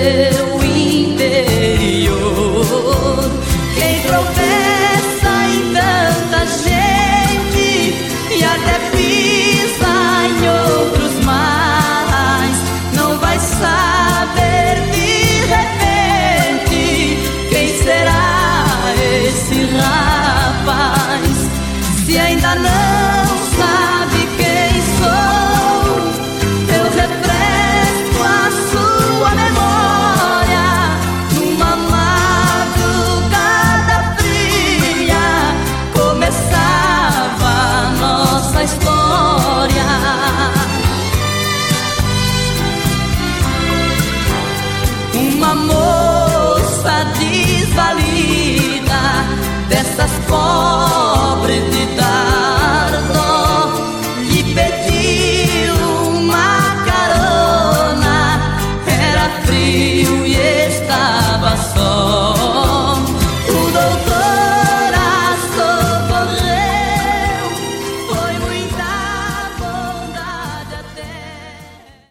seu interior. Quem tropeça em tanta gente e até pisa em outros mais, não vai saber de repente quem será esse rapaz. Se ainda não esas cosas.